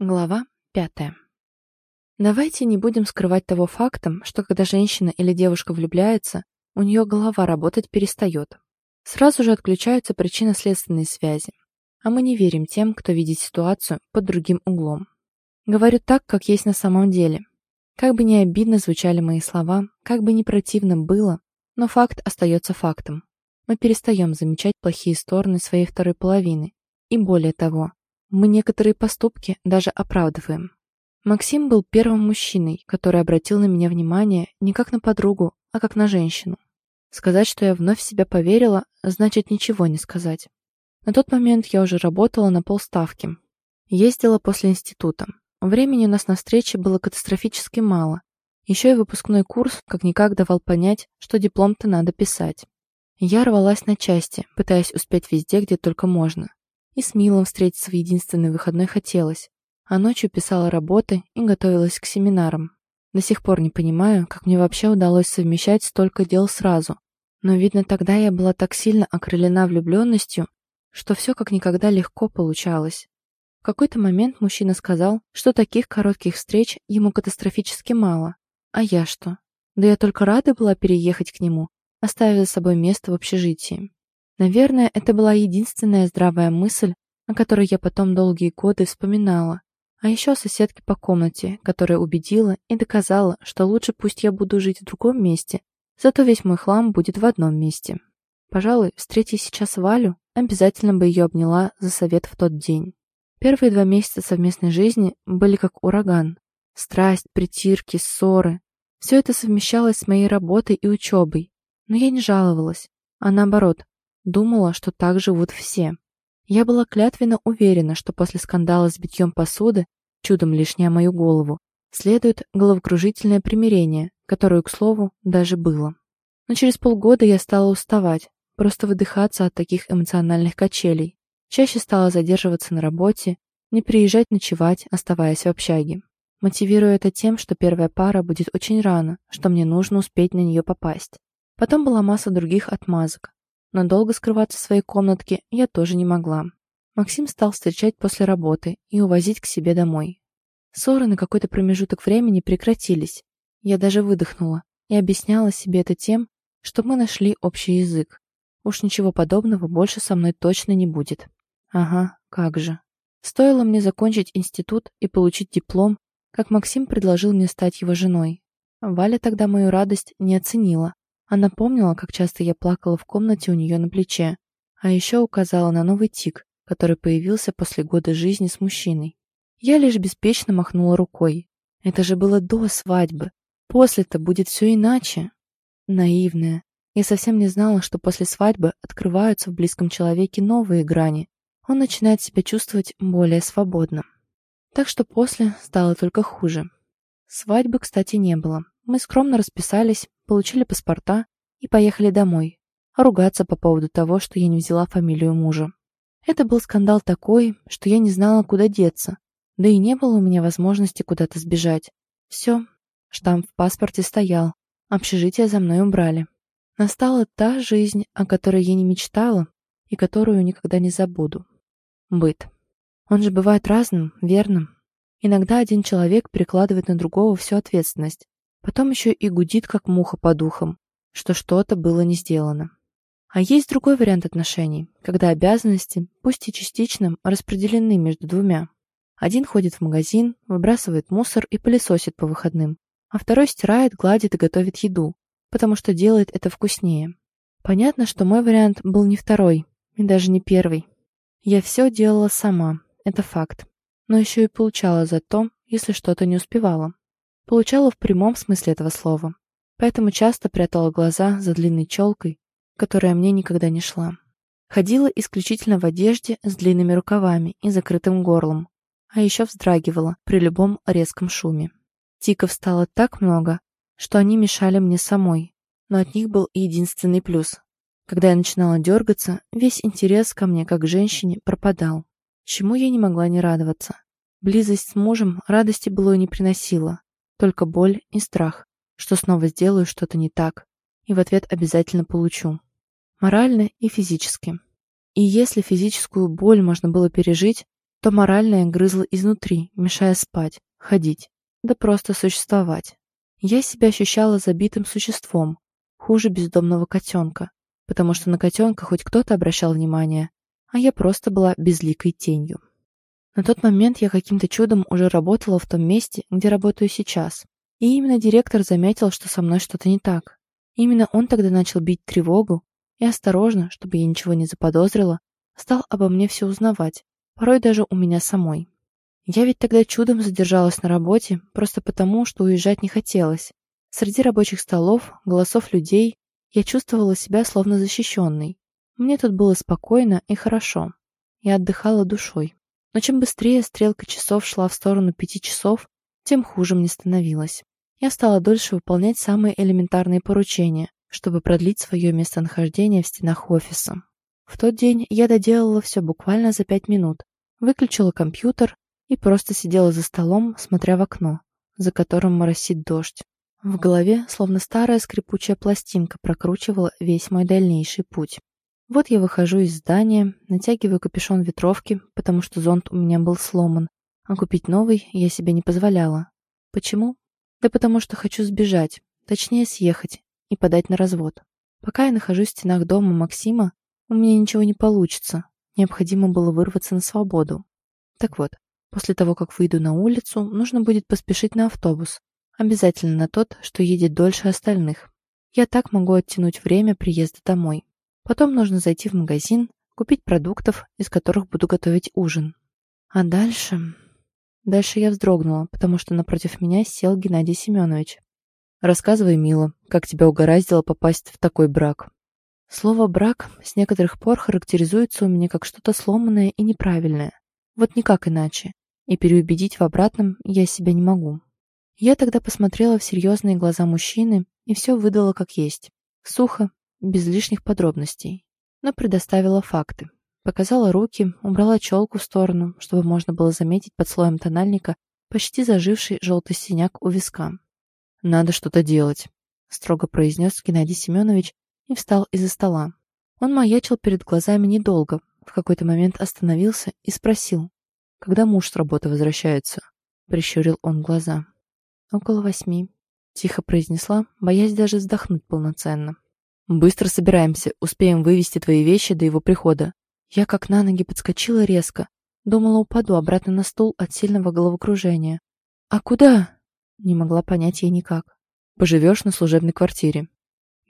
Глава пятая. Давайте не будем скрывать того фактом, что когда женщина или девушка влюбляется, у нее голова работать перестает. Сразу же отключаются причинно-следственные связи. А мы не верим тем, кто видит ситуацию под другим углом. Говорю так, как есть на самом деле. Как бы ни обидно звучали мои слова, как бы ни противно было, но факт остается фактом. Мы перестаем замечать плохие стороны своей второй половины. И более того, мы некоторые поступки даже оправдываем. Максим был первым мужчиной, который обратил на меня внимание не как на подругу, а как на женщину. Сказать, что я вновь в себя поверила, значит ничего не сказать. На тот момент я уже работала на полставки. Ездила после института. Времени у нас на встрече было катастрофически мало. Еще и выпускной курс как-никак давал понять, что диплом-то надо писать. Я рвалась на части, пытаясь успеть везде, где только можно. И с Милом встретиться в единственный выходной хотелось. А ночью писала работы и готовилась к семинарам. До сих пор не понимаю, как мне вообще удалось совмещать столько дел сразу. Но, видно, тогда я была так сильно окрылена влюбленностью, что все как никогда легко получалось. В какой-то момент мужчина сказал, что таких коротких встреч ему катастрофически мало. А я что? Да я только рада была переехать к нему, оставив за собой место в общежитии. Наверное, это была единственная здравая мысль, о которой я потом долгие годы вспоминала. А еще соседки по комнате, которая убедила и доказала, что лучше пусть я буду жить в другом месте, зато весь мой хлам будет в одном месте. Пожалуй, встретя сейчас Валю, обязательно бы ее обняла за совет в тот день. Первые два месяца совместной жизни были как ураган. Страсть, притирки, ссоры. Все это совмещалось с моей работой и учебой. Но я не жаловалась, а наоборот, Думала, что так живут все. Я была клятвенно уверена, что после скандала с битьем посуды, чудом о мою голову, следует головокружительное примирение, которое, к слову, даже было. Но через полгода я стала уставать, просто выдыхаться от таких эмоциональных качелей. Чаще стала задерживаться на работе, не приезжать ночевать, оставаясь в общаге. Мотивируя это тем, что первая пара будет очень рано, что мне нужно успеть на нее попасть. Потом была масса других отмазок, но долго скрываться в своей комнатке я тоже не могла. Максим стал встречать после работы и увозить к себе домой. Ссоры на какой-то промежуток времени прекратились. Я даже выдохнула и объясняла себе это тем, что мы нашли общий язык. Уж ничего подобного больше со мной точно не будет. Ага, как же. Стоило мне закончить институт и получить диплом, как Максим предложил мне стать его женой. Валя тогда мою радость не оценила, она помнила, как часто я плакала в комнате у нее на плече, а еще указала на новый тик, который появился после года жизни с мужчиной. Я лишь беспечно махнула рукой. Это же было до свадьбы. После-то будет все иначе. Наивная. Я совсем не знала, что после свадьбы открываются в близком человеке новые грани. Он начинает себя чувствовать более свободно. Так что после стало только хуже. Свадьбы, кстати, не было. Мы скромно расписались, получили паспорта и поехали домой. ругаться по поводу того, что я не взяла фамилию мужа. Это был скандал такой, что я не знала, куда деться. Да и не было у меня возможности куда-то сбежать. Все, штамп в паспорте стоял, общежитие за мной убрали. Настала та жизнь, о которой я не мечтала и которую никогда не забуду. Быт. Он же бывает разным, верно? Иногда один человек перекладывает на другого всю ответственность, Потом еще и гудит, как муха по духам, что что-то было не сделано. А есть другой вариант отношений, когда обязанности, пусть и частично, распределены между двумя. Один ходит в магазин, выбрасывает мусор и пылесосит по выходным, а второй стирает, гладит и готовит еду, потому что делает это вкуснее. Понятно, что мой вариант был не второй, и даже не первый. Я все делала сама, это факт, но еще и получала за то, если что-то не успевала. Получала в прямом смысле этого слова. Поэтому часто прятала глаза за длинной челкой, которая мне никогда не шла. Ходила исключительно в одежде с длинными рукавами и закрытым горлом, а еще вздрагивала при любом резком шуме. Тиков стало так много, что они мешали мне самой, но от них был единственный плюс. Когда я начинала дергаться, весь интерес ко мне как к женщине пропадал. Чему я не могла не радоваться. Близость с мужем радости было не приносила, только боль и страх, что снова сделаю что-то не так, и в ответ обязательно получу. Морально и физически. И если физическую боль можно было пережить, то моральное грызло изнутри, мешая спать, ходить, да просто существовать. Я себя ощущала забитым существом, хуже бездомного котенка, потому что на котенка хоть кто-то обращал внимание, а я просто была безликой тенью. На тот момент я каким-то чудом уже работала в том месте, где работаю сейчас. И именно директор заметил, что со мной что-то не так. Именно он тогда начал бить тревогу и осторожно, чтобы я ничего не заподозрила, стал обо мне все узнавать, порой даже у меня самой. Я ведь тогда чудом задержалась на работе, просто потому, что уезжать не хотелось. Среди рабочих столов, голосов людей я чувствовала себя словно защищенной. Мне тут было спокойно и хорошо. Я отдыхала душой. Но чем быстрее стрелка часов шла в сторону пяти часов, тем хуже мне становилось. Я стала дольше выполнять самые элементарные поручения, чтобы продлить свое местонахождение в стенах офиса. В тот день я доделала все буквально за пять минут, выключила компьютер и просто сидела за столом, смотря в окно, за которым моросит дождь. В голове, словно старая скрипучая пластинка, прокручивала весь мой дальнейший путь. Вот я выхожу из здания, натягиваю капюшон ветровки, потому что зонт у меня был сломан, а купить новый я себе не позволяла. Почему? Да потому что хочу сбежать, точнее съехать и подать на развод. Пока я нахожусь в стенах дома Максима, у меня ничего не получится. Необходимо было вырваться на свободу. Так вот, после того, как выйду на улицу, нужно будет поспешить на автобус. Обязательно на тот, что едет дольше остальных. Я так могу оттянуть время приезда домой. Потом нужно зайти в магазин, купить продуктов, из которых буду готовить ужин. А дальше... Дальше я вздрогнула, потому что напротив меня сел Геннадий Семенович. «Рассказывай, мило, как тебя угораздило попасть в такой брак?» Слово «брак» с некоторых пор характеризуется у меня как что-то сломанное и неправильное. Вот никак иначе. И переубедить в обратном я себя не могу. Я тогда посмотрела в серьезные глаза мужчины и все выдала как есть. Сухо, без лишних подробностей, но предоставила факты. Показала руки, убрала челку в сторону, чтобы можно было заметить под слоем тональника почти заживший желтый синяк у виска. «Надо что-то делать», — строго произнес Геннадий Семенович и встал из-за стола. Он маячил перед глазами недолго, в какой-то момент остановился и спросил, «Когда муж с работы возвращается?» Прищурил он глаза. «Около восьми», — тихо произнесла, боясь даже вздохнуть полноценно. «Быстро собираемся, успеем вывести твои вещи до его прихода». Я как на ноги подскочила резко. Думала, упаду обратно на стул от сильного головокружения. «А куда?» Не могла понять я никак. «Поживешь на служебной квартире».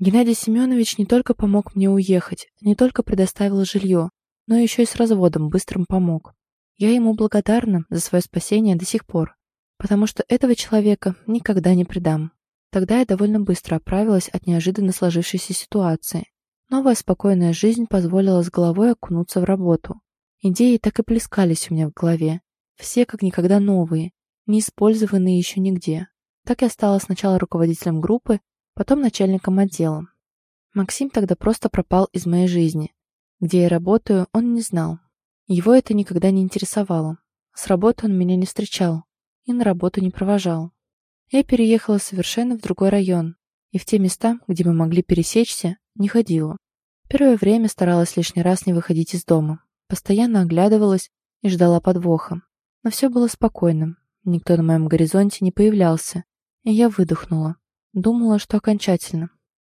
Геннадий Семенович не только помог мне уехать, не только предоставил жилье, но еще и с разводом быстрым помог. Я ему благодарна за свое спасение до сих пор, потому что этого человека никогда не предам. Тогда я довольно быстро оправилась от неожиданно сложившейся ситуации. Новая спокойная жизнь позволила с головой окунуться в работу. Идеи так и плескались у меня в голове. Все как никогда новые, не использованные еще нигде. Так я стала сначала руководителем группы, потом начальником отдела. Максим тогда просто пропал из моей жизни. Где я работаю, он не знал. Его это никогда не интересовало. С работы он меня не встречал и на работу не провожал. Я переехала совершенно в другой район, и в те места, где мы могли пересечься, не ходила. Первое время старалась лишний раз не выходить из дома, постоянно оглядывалась и ждала подвоха. Но все было спокойным, никто на моем горизонте не появлялся, и я выдохнула. Думала, что окончательно.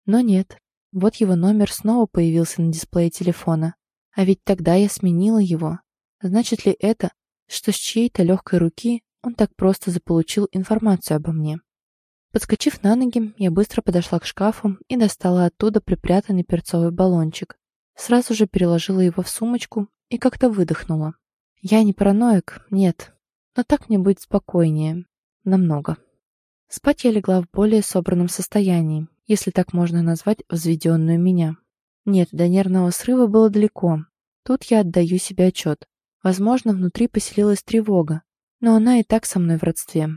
Но нет. Вот его номер снова появился на дисплее телефона. А ведь тогда я сменила его. Значит ли это, что с чьей-то легкой руки он так просто заполучил информацию обо мне. Подскочив на ноги, я быстро подошла к шкафу и достала оттуда припрятанный перцовый баллончик. Сразу же переложила его в сумочку и как-то выдохнула. Я не параноик, нет, но так мне будет спокойнее. Намного. Спать я легла в более собранном состоянии, если так можно назвать взведенную меня. Нет, до нервного срыва было далеко. Тут я отдаю себе отчет. Возможно, внутри поселилась тревога, но она и так со мной в родстве.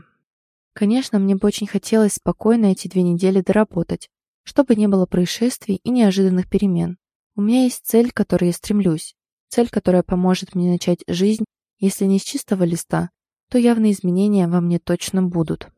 Конечно, мне бы очень хотелось спокойно эти две недели доработать, чтобы не было происшествий и неожиданных перемен. У меня есть цель, к которой я стремлюсь. Цель, которая поможет мне начать жизнь, если не с чистого листа, то явные изменения во мне точно будут.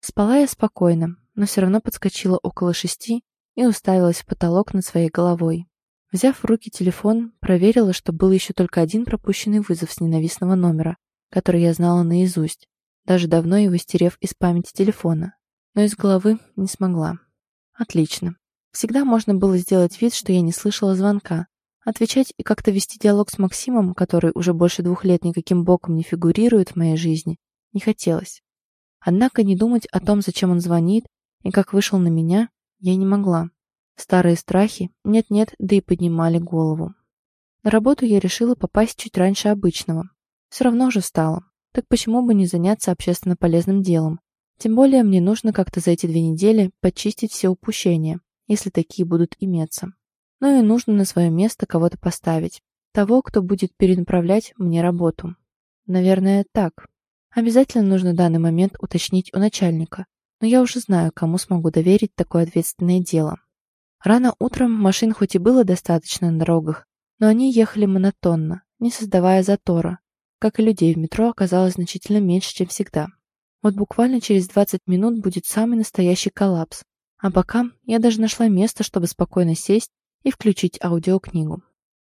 Спала я спокойно, но все равно подскочила около шести и уставилась в потолок над своей головой. Взяв в руки телефон, проверила, что был еще только один пропущенный вызов с ненавистного номера, который я знала наизусть, даже давно его стерев из памяти телефона. Но из головы не смогла. Отлично. Всегда можно было сделать вид, что я не слышала звонка, отвечать и как-то вести диалог с Максимом, который уже больше двух лет никаким боком не фигурирует в моей жизни, не хотелось. Однако не думать о том, зачем он звонит и как вышел на меня, я не могла. Старые страхи нет-нет, да и поднимали голову. На работу я решила попасть чуть раньше обычного. Все равно же встала. Так почему бы не заняться общественно полезным делом? Тем более мне нужно как-то за эти две недели почистить все упущения, если такие будут иметься. Ну и нужно на свое место кого-то поставить. Того, кто будет перенаправлять мне работу. Наверное, так. Обязательно нужно данный момент уточнить у начальника, но я уже знаю, кому смогу доверить такое ответственное дело. Рано утром машин хоть и было достаточно на дорогах, но они ехали монотонно, не создавая затора. Как и людей в метро оказалось значительно меньше, чем всегда. Вот буквально через 20 минут будет самый настоящий коллапс. А пока я даже нашла место, чтобы спокойно сесть и включить аудиокнигу.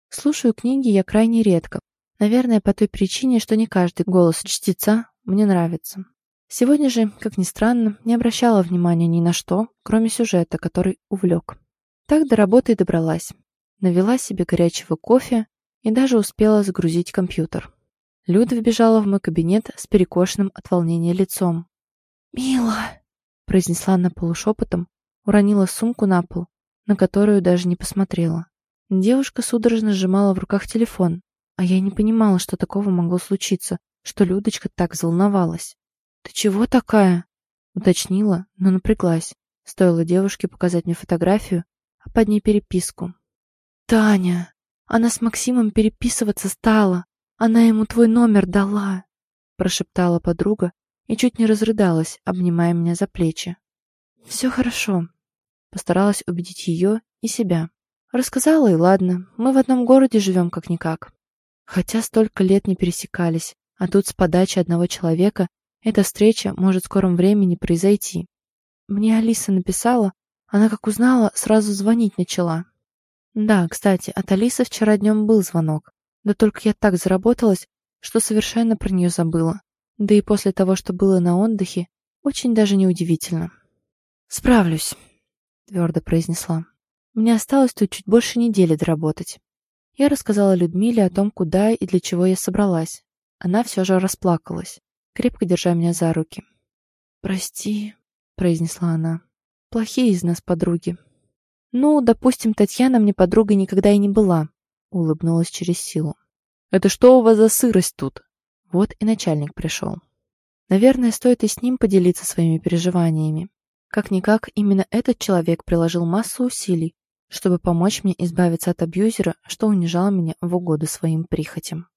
Слушаю книги я крайне редко. Наверное, по той причине, что не каждый голос чтеца мне нравится. Сегодня же, как ни странно, не обращала внимания ни на что, кроме сюжета, который увлек. Так до работы и добралась. Навела себе горячего кофе и даже успела загрузить компьютер. Люда вбежала в мой кабинет с перекошенным от волнения лицом. «Мила!» — произнесла она полушепотом, уронила сумку на пол, на которую даже не посмотрела. Девушка судорожно сжимала в руках телефон, а я не понимала, что такого могло случиться, что Людочка так взволновалась. «Ты чего такая?» — уточнила, но напряглась. Стоило девушке показать мне фотографию, а под ней переписку. «Таня! Она с Максимом переписываться стала! Она ему твой номер дала!» прошептала подруга и чуть не разрыдалась, обнимая меня за плечи. «Все хорошо», — постаралась убедить ее и себя. Рассказала и ладно, мы в одном городе живем как-никак. Хотя столько лет не пересекались, а тут с подачи одного человека эта встреча может в скором времени произойти. Мне Алиса написала, она как узнала, сразу звонить начала. Да, кстати, от Алисы вчера днем был звонок. Да только я так заработалась, что совершенно про нее забыла. Да и после того, что было на отдыхе, очень даже неудивительно. «Справлюсь», — твердо произнесла. «Мне осталось тут чуть больше недели доработать». Я рассказала Людмиле о том, куда и для чего я собралась. Она все же расплакалась, крепко держа меня за руки. «Прости», — произнесла она. Плохие из нас подруги. Ну, допустим, Татьяна мне подругой никогда и не была, улыбнулась через силу. Это что у вас за сырость тут? Вот и начальник пришел. Наверное, стоит и с ним поделиться своими переживаниями. Как-никак, именно этот человек приложил массу усилий, чтобы помочь мне избавиться от абьюзера, что унижал меня в угоду своим прихотям.